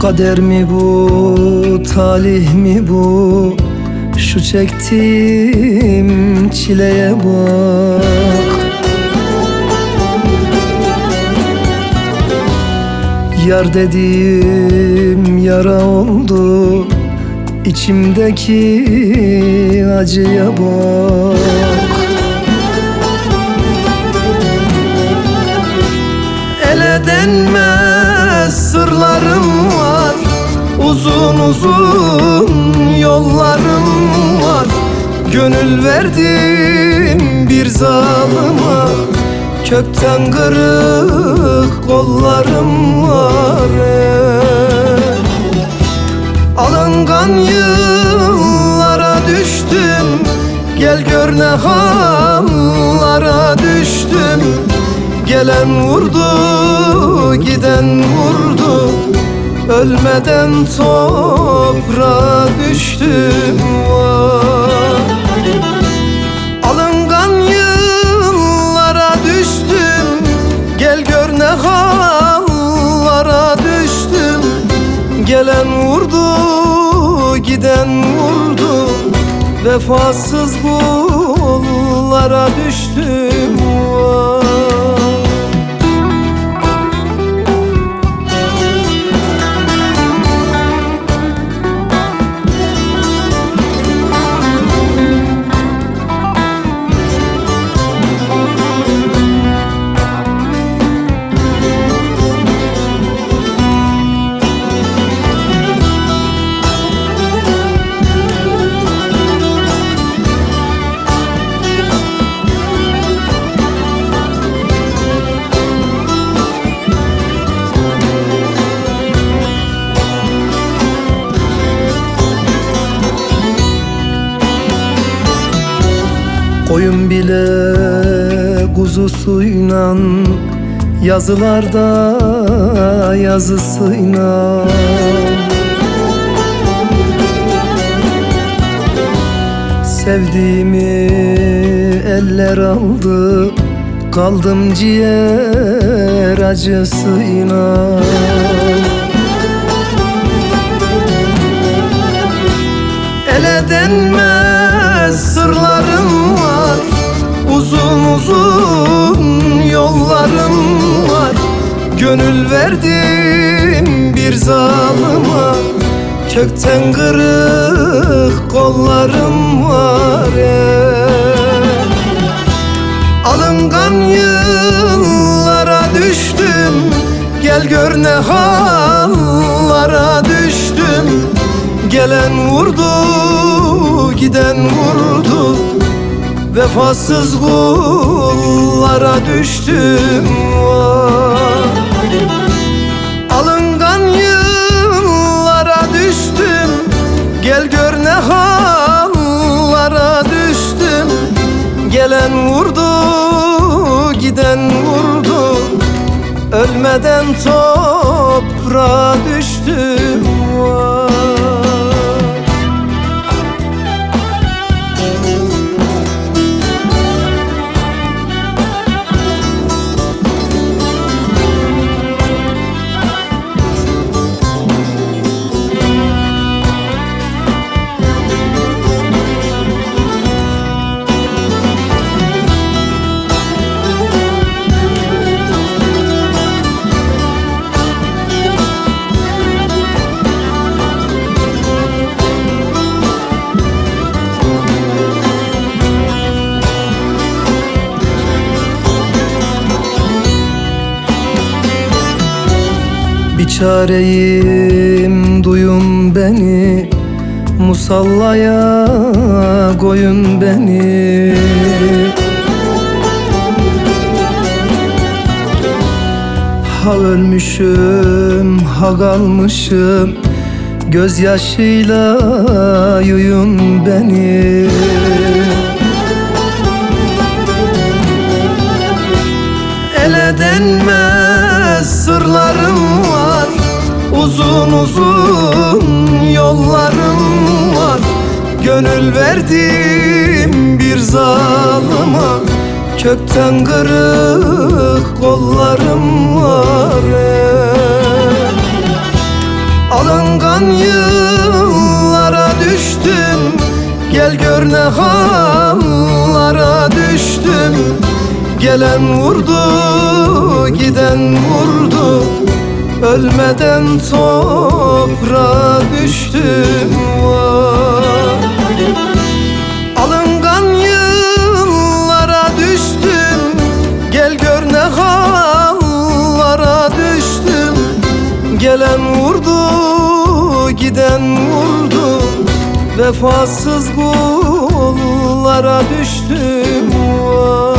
Kader mi bu, talih mi bu? Şu çektiğim çileye bak. Yar dediğim yara oldu içimdeki acıya bak Uzun uzun yollarım var. Gönül verdim bir zalıma. Kökten kırık kollarım var. Alıngan yıllara düştüm. Gel gör ne hallara düştüm. Gelen vurdu, giden vurdu Ölmeden toprağa düştüm var Alıngan yıllara düştüm Gel gör ne hallara düştüm. Gelen vurdu, giden vurdu Vefasız kullara düştüm Koyun bile kuzusuyla Yazılarda yazısıyla. Sevdiğimi eller aldı Kaldım ciğer acısıyla. Ele denmez sırlarım var Uzun yollarım var. Gönül verdim bir zalıma. Kökten kırık kollarım var Alıngan yıllara düştüm. Gel gör ne hallara düştüm. Gelen vurdu, giden vurdu Vefasız kullara düştüm. Alıngan yıllara düştüm Gel gör ne hallara düştüm Gelen vurdu, giden vurdu Ölmeden toprağa düştüm vay. Çareyim duyun beni. Musallaya koyun beni. Ha ölmüşüm ha kalmışım. Gözyaşıyla yuyun beni Uzun uzun yollarım var. Gönül verdim bir zalıma Kökten kırık kollarım var. Alıngan yıllara düştüm Gel gör ne hallara düştüm. Gelen vurdu, giden vurdu Ölmeden toprağa düştüm vay Alıngan yıllara düştüm Gel gör ne hallara düştüm. Gelen vurdu, giden vurdu Vefasız kullara düştüm vay